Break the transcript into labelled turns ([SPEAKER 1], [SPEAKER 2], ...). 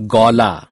[SPEAKER 1] Gaula.